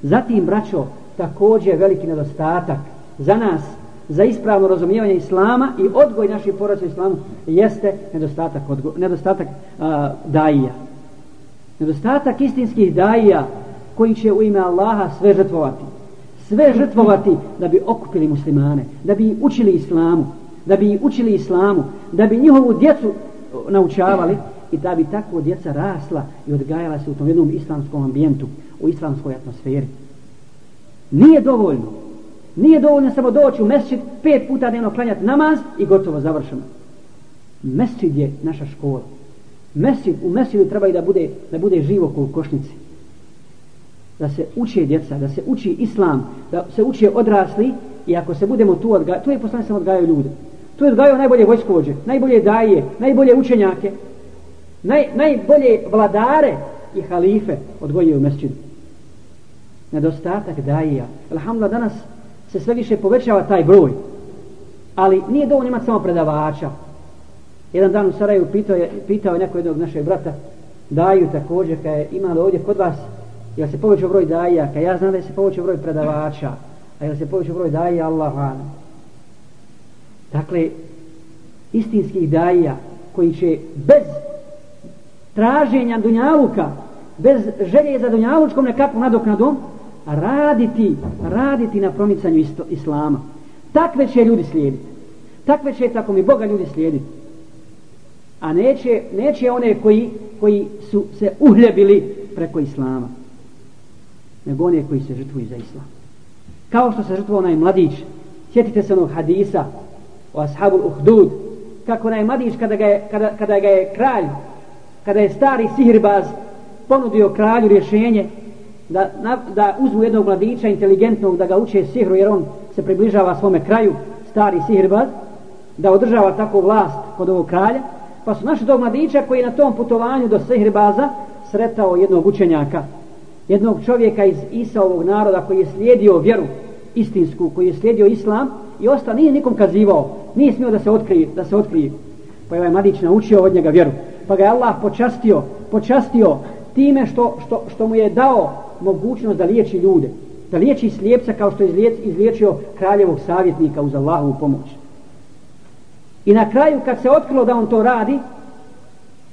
Speaker 3: Zatim, braćo, također veliki nedostatak za nas, za ispravno razumijevanje Islama i odgoj naših porodca Islamu jeste nedostatak, odgo, nedostatak a, daija. Nedostatak istinskih daija koji će u ime Allaha sve žrtvovati. Sve žrtvovati da bi okupili muslimane, da bi učili Islamu, da bi učili Islamu, da bi njihovu djecu naučavali i da bi tako djeca rasla i odgajala se u tom jednom islamskom ambijentu, u islamskoj atmosferi. Nije dovoljno. Nije dovoljno samo doći u mesčid, pet puta dnevno klanjati namaz i gotovo završeno. Mesčid je naša škola. Mesčid, u mesčidu treba i da bude, da bude živo u košnici. Da se uče djeca, da se uči islam, da se uče odrasli i ako se budemo tu odgajati, tu je poslanje sam odgajao ljude. Tu je odgajao najbolje vojskovođe, najbolje daje, najbolje učenjake, naj, najbolje vladare i halife odgojio u mesčidu nedostatak daija. Alhamdulillah, danas se sve više povećava taj broj. Ali nije dovoljno imati samo predavača. Jedan dan u Sarajevu pitao je, pitao je neko jednog našeg brata, daju također, kada je imali ovdje kod vas, jel se povećao broj daja, kada ja znam da se povećao broj predavača, a jel se povećao broj daja, Allah vana. Dakle, istinskih daja koji će bez traženja dunjaluka, bez želje za dunjalučkom nekakvom nadoknadom, raditi, raditi na promicanju islama. Takve će ljudi slijediti. Takve će, tako mi Boga, ljudi slijediti. A neće, neće one koji, koji su se uhljebili preko islama. Nego one koji se žrtvuju za islam. Kao što se žrtvuo onaj mladić. Sjetite se onog hadisa o ashabul uhdud. Kako onaj mladić kada ga je, kada, kada ga je kralj, kada je stari sihirbaz ponudio kralju rješenje da, na, da uzmu jednog mladića inteligentnog da ga uče sihru jer on se približava svome kraju stari sihrbaz, da održava tako vlast kod ovog kralja. Pa su našli tog mladića koji je na tom putovanju do sihrbaza sretao jednog učenjaka. Jednog čovjeka iz Isaovog naroda koji je slijedio vjeru istinsku, koji je slijedio islam i ostao, nije nikom kazivao. Nije smio da se otkrije, da se otkrije. Pa je ovaj mladić naučio od njega vjeru. Pa ga je Allah počastio počastio time što, što, što mu je dao mogućnost da liječi ljude. Da liječi slijepca kao što je izliječio kraljevog savjetnika uz Allahovu pomoć. I na kraju kad se otkrilo da on to radi,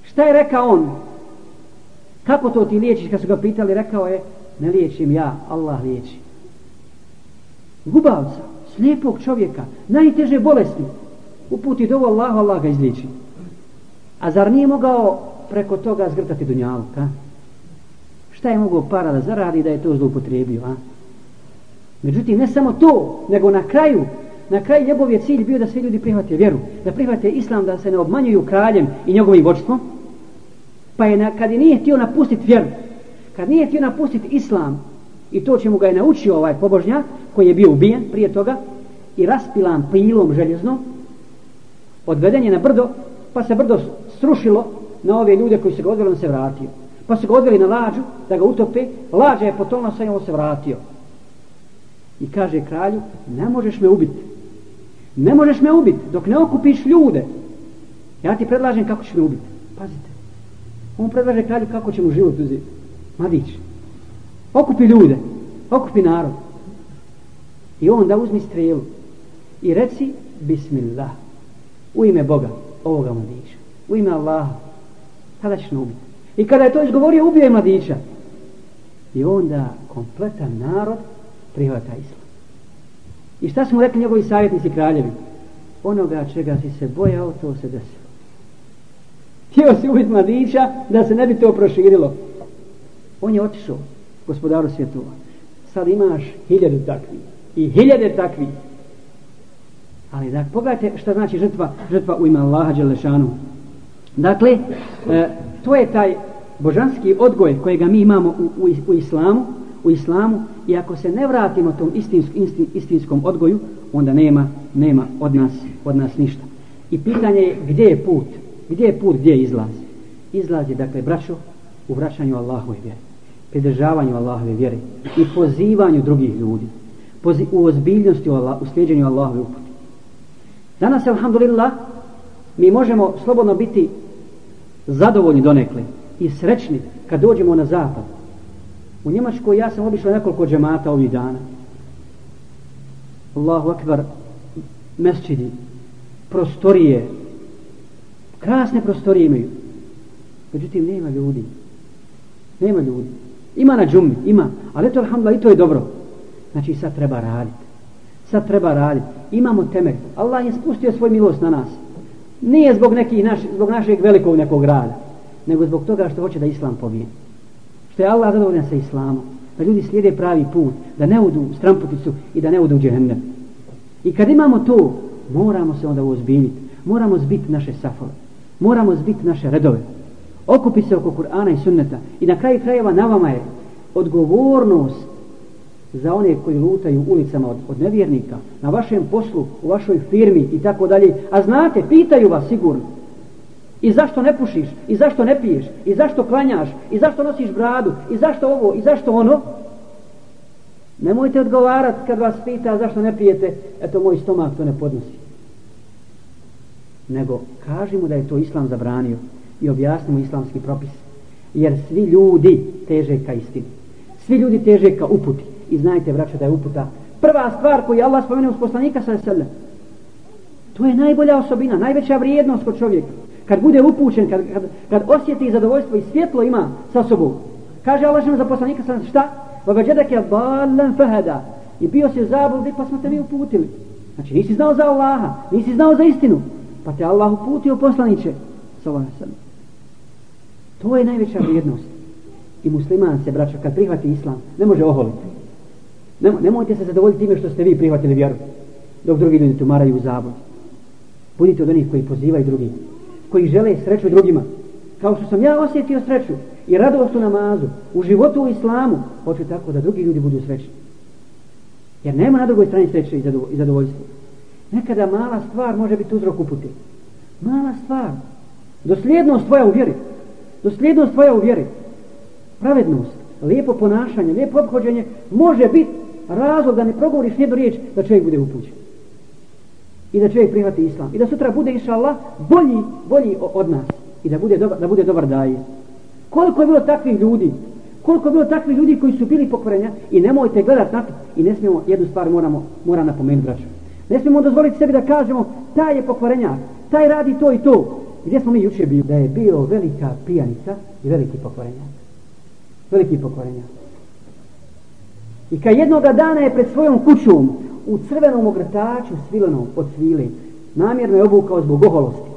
Speaker 3: šta je rekao on? Kako to ti liječiš? Kad su ga pitali, rekao je, ne liječim ja, Allah liječi. Gubavca, slijepog čovjeka, najteže bolesti, uputi dovo Allah, Allah ga izliječi. A zar nije mogao preko toga zgrtati dunjalu, ka? Šta je mogao para da zaradi da je to zloupotrijebio, a? Međutim, ne samo to, nego na kraju, na kraju njegov je cilj bio da svi ljudi prihvate vjeru, da prihvate islam, da se ne obmanjuju kraljem i njegovim vočstvom, pa je, na, kad je nije htio napustiti vjeru, kad nije htio napustiti islam, i to čemu ga je naučio ovaj pobožnjak, koji je bio ubijen prije toga, i raspilan pilom željeznom, odveden je na brdo, pa se brdo srušilo na ove ljude koji se ga odveli, on se vratio. Pa su ga odveli na lađu da ga utope. Lađa je potonula sa njom se vratio. I kaže kralju, ne možeš me ubiti. Ne možeš me ubiti dok ne okupiš ljude. Ja ti predlažem kako ćeš me ubiti. Pazite. On predlaže kralju kako će mu život uzeti. Mladić. Okupi ljude. Okupi narod. I on da uzmi strelu. I reci Bismillah. U ime Boga. Ovoga mladića. U ime Allaha. Tada ćeš me ubiti. I kada je to izgovorio, ubio je mladića. I onda kompletan narod prihvata islam. I šta smo rekli njegovi savjetnici kraljevi? Onoga čega si se bojao, to se desilo. Htio si ubiti mladića da se ne bi to proširilo. On je otišao, gospodaru svjetova. Sad imaš hiljadu takvi. I hiljade takvi. Ali da pogledajte šta znači žrtva, žrtva u ime Allaha Đelešanu. Dakle, e, to je taj božanski odgoj kojega mi imamo u, u, u islamu, u islamu i ako se ne vratimo tom istinsk, istin, istinskom odgoju, onda nema nema od nas od nas ništa. I pitanje je gdje je put? Gdje je put, gdje je izlaz? Izlaz je, dakle, braćo, u vraćanju Allahove vjere, pridržavanju Allahove vjere i pozivanju drugih ljudi, Pozi, u ozbiljnosti u, Allah, u sljeđenju Allahove uputi. Danas, alhamdulillah, mi možemo slobodno biti zadovoljni donekle i srećni kad dođemo na zapad. U Njemačkoj ja sam obišla nekoliko džemata ovih dana. Allahu akbar, mesčidi, prostorije, krasne prostorije imaju. Međutim, nema ljudi. Nema ljudi. Ima na džumi, ima. Ali eto, alhamdulillah, i to je dobro. Znači, sad treba raditi. Sad treba raditi. Imamo temelj. Allah je spustio svoj milost na nas. Nije zbog, nekih naš, zbog našeg velikog nekog rada. Nego zbog toga što hoće da Islam pobije. Što je Allah zadovoljan sa Islamom. Da ljudi slijede pravi put. Da ne udu u stramputicu i da ne udu u džehennem. I kad imamo to, moramo se onda uozbiljiti. Moramo zbiti naše safove. Moramo zbiti naše redove okupi se oko Kur'ana i sunneta i na kraju krajeva na vama je odgovornost za one koji lutaju ulicama od, od nevjernika, na vašem poslu, u vašoj firmi i tako dalje. A znate, pitaju vas sigurno. I zašto ne pušiš? I zašto ne piješ? I zašto klanjaš? I zašto nosiš bradu? I zašto ovo? I zašto ono? Nemojte odgovarati kad vas pita zašto ne pijete. Eto, moj stomak to ne podnosi. Nego, kažimo da je to Islam zabranio i objasnimo islamski propis. Jer svi ljudi teže ka istini. Svi ljudi teže ka uputi. I znajte, vraća, da je uputa prva stvar koju Allah spomene uz poslanika sa sebe. To je najbolja osobina, najveća vrijednost kod čovjeka. Kad bude upućen, kad, kad, kad osjeti zadovoljstvo i svjetlo ima sa sobom. Kaže Allah za poslanika sa šta? Vagađedak je balan fahada. I bio se zabludi pa smo te mi uputili. Znači nisi znao za Allaha, nisi znao za istinu. Pa te Allah uputio poslaniće. Sallallahu alaihi To je najveća vrijednost. I musliman se, braćo, kad prihvati islam, ne može oholiti. Ne, nemojte se zadovoljiti time što ste vi prihvatili vjeru, dok drugi ljudi tumaraju u zabud. Budite od onih koji pozivaju drugi, koji žele sreću drugima. Kao što sam ja osjetio sreću i radost u namazu, u životu u islamu, hoću tako da drugi ljudi budu srećni. Jer nema na drugoj strani sreće i zadovoljstva. Nekada mala stvar može biti uzrok uputi. Mala stvar. Dosljednost tvoja u vjeri. Dosljednost tvoja u vjeri. Pravednost, lijepo ponašanje, lijepo obhođenje može biti razlog da ne progovoriš nijednu riječ da čovjek bude upućen. I da čovjek prihvati islam. I da sutra bude, inša Allah, bolji, bolji od nas. I da bude dobar, da bude dobar daje. Koliko je bilo takvih ljudi? Koliko je bilo takvih ljudi koji su bili pokvarenja? I nemojte gledat na to. I ne smijemo, jednu stvar moramo, moram napomenuti, braću. Ne smijemo dozvoliti sebi da kažemo, taj je pokvarenjak, taj radi to i to. Gdje smo mi juče bili? Da je bio velika pijanica i veliki pokvarenjak. Veliki pokvarenjak. I kad jednoga dana je pred svojom kućom u crvenom ogrtaču svilenom od svile, namjerno je obukao zbog oholosti,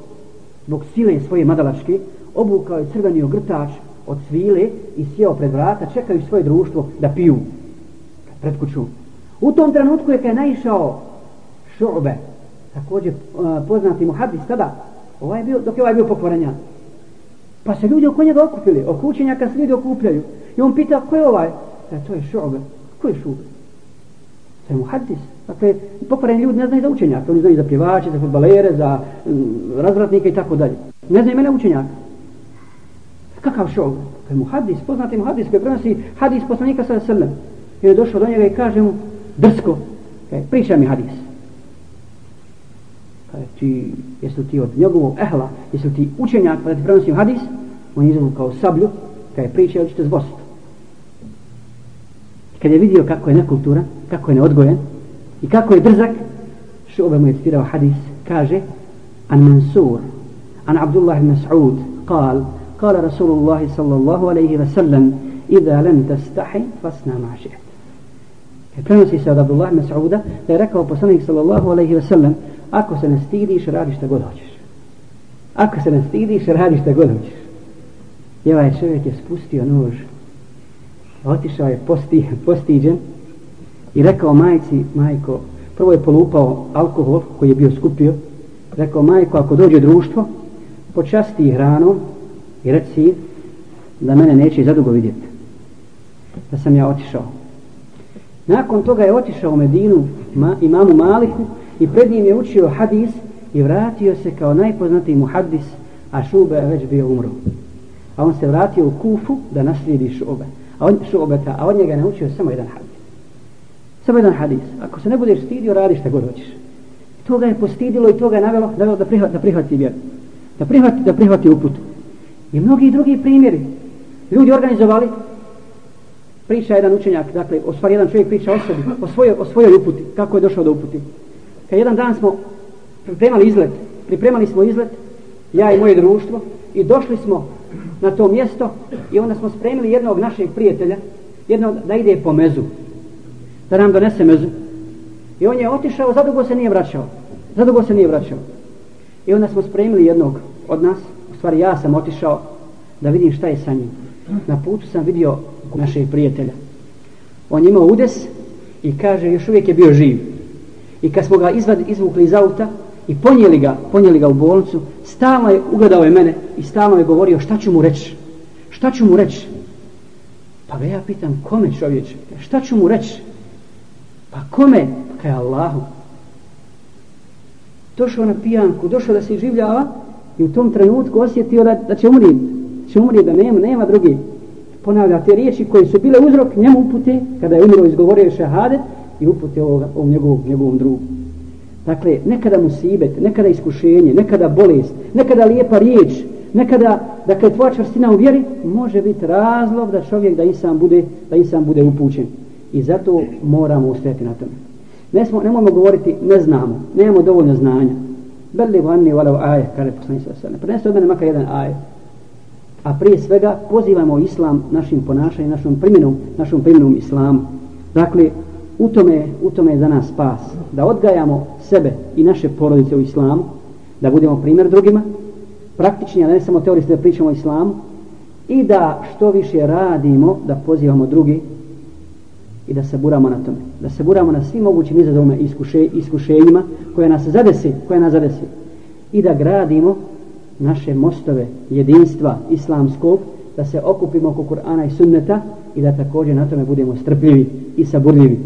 Speaker 3: zbog sile svoje madalačke, obukao je crveni ogrtač od svile i sjeo pred vrata, čekaju svoje društvo da piju pred kućom. U tom trenutku je kad je naišao šube, također e, poznati mu hadis tada, Ovaj bio, dok je ovaj bio pokvarenja. Pa se ljudi oko njega okupili, oko učenjaka se ljudi okupljaju. I on pita, ko je ovaj? E, to je šube. Ko je šube? To je muhaddis. Dakle, pokvareni ljudi ne znaju za učenjaka. Oni znaju za pjevače, za futbalere, za um, razvratnike i tako dalje. Ne znaju mene učenjaka. Kakav šov? To je muhaddis, poznati muhaddis koji prenosi hadis poslanika sa srlem. I je došao do njega i kaže mu, drsko, e, priča mi hadis ti, jesu ti od njegovog ehla, jesu ti učenjak, pa da ti prenosim hadis, on je izvukao sablju, kada priča, pričao, ćete zbost Kad je vidio kako je nekultura, kako je neodgojen, i kako je drzak, što ove mu je citirao hadis, kaže, an Mansur, an Abdullah ibn Mas'ud, قال قال رسول الله صلى الله عليه وسلم إذا لم تستحي فاصنع ما شئت prenosi se od Abdullah Mas'uda da je rekao poslanik sallallahu alaihi wa sallam ako se ne stidiš, radi šta god hoćeš. Ako se ne stidiš, radi šta god hoćeš. I ovaj čovjek je spustio nož, otišao je posti, postiđen i rekao majci, majko, prvo je polupao alkohol koji je bio skupio, rekao majko, ako dođe društvo, počasti hranom i reci da mene neće zadugo vidjeti. Da sam ja otišao. Nakon toga je otišao u Medinu ma, imamu Maliku i pred njim je učio hadis i vratio se kao najpoznatiji muhaddis a Šube je već bio umro a on se vratio u Kufu da naslijedi Šube a on, Šubeta, a on njega naučio samo jedan hadis. Samo jedan hadis. Ako se ne budeš stidio radi šta god hoćeš. To ga je postidilo i to ga je navelo, navelo da, prihvati, da prihvati vjeru. Da prihvati, da prihvati uputu. I mnogi drugi primjeri. Ljudi organizovali. Priča jedan učenjak, dakle, o stvari jedan čovjek priča o sebi, o svojoj, o svojoj uputi, kako je došao do uputi. Kad jedan dan smo pripremali izlet, pripremali smo izlet, ja i moje društvo, i došli smo na to mjesto i onda smo spremili jednog našeg prijatelja, jednog da ide po mezu, da nam donese mezu. I on je otišao, zadugo se nije vraćao. Zadugo se nije vraćao. I onda smo spremili jednog od nas, u stvari ja sam otišao da vidim šta je sa njim. Na putu sam vidio našeg prijatelja. On je imao udes i kaže još uvijek je bio živ. I kad smo ga izvad, izvukli iz auta i ponijeli ga, ponijeli ga u bolnicu, stalno je ugledao je mene i stalno je govorio šta ću mu reći. Šta ću mu reći? Pa ga ja pitam kome čovječe? Šta ću mu reći? Pa kome? Pa kaj Allahu. Došao na pijanku, došao da se življava i u tom trenutku osjetio da, da će umrijeti. Će umrijeti, da nema, nema drugi. Ponavlja te riječi koje su bile uzrok njemu upute, kada je umro izgovorio šehade i upute ovoga, ovom njegovom, njegovom drugu. Dakle, nekada musibet, nekada iskušenje, nekada bolest, nekada lijepa riječ, nekada, dakle, tvoja čvrstina u vjeri, može biti razlog da čovjek da insan bude, da insan bude upućen. I zato moramo ustajati na tome. Ne smo, nemojmo govoriti, ne znamo, nemamo dovoljno znanja. Beli vanni valav aje, kada je poslani sa sve. Prenesi od mene makar jedan aje. A prije svega pozivamo islam našim ponašanjem, našom primjenom, našom primjenom islamu. Dakle, u tome, u tome je za nas spas. Da odgajamo sebe i naše porodice u islamu, da budemo primjer drugima, praktični, a ne samo teorijski da pričamo o islamu, i da što više radimo, da pozivamo drugi i da se buramo na tome. Da se buramo na svim mogućim izazovima i iskuše, iskušenjima koje nas zadesi, koje nas zadesi. I da gradimo naše mostove jedinstva islamskog, da se okupimo oko Kur'ana i sunneta i da također na tome budemo strpljivi i saburljivi.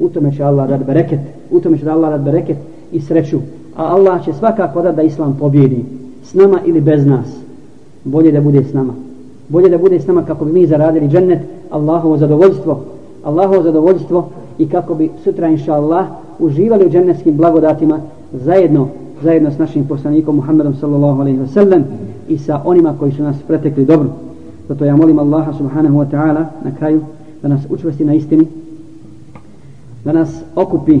Speaker 3: U tome će Allah dati bereket, u tome će Allah dati bereket i sreću. A Allah će svakako da da Islam pobjedi s nama ili bez nas. Bolje da bude s nama. Bolje da bude s nama kako bi mi zaradili džennet, Allahovo zadovoljstvo, Allahovo zadovoljstvo i kako bi sutra inša Allah uživali u džennetskim blagodatima zajedno zajedno s našim poslanikom Muhammedom sallallahu alaihi wa sallam i sa onima koji su nas pretekli dobro. Zato ja molim Allaha subhanahu wa ta'ala na kraju da nas učvrsti na istini, da nas okupi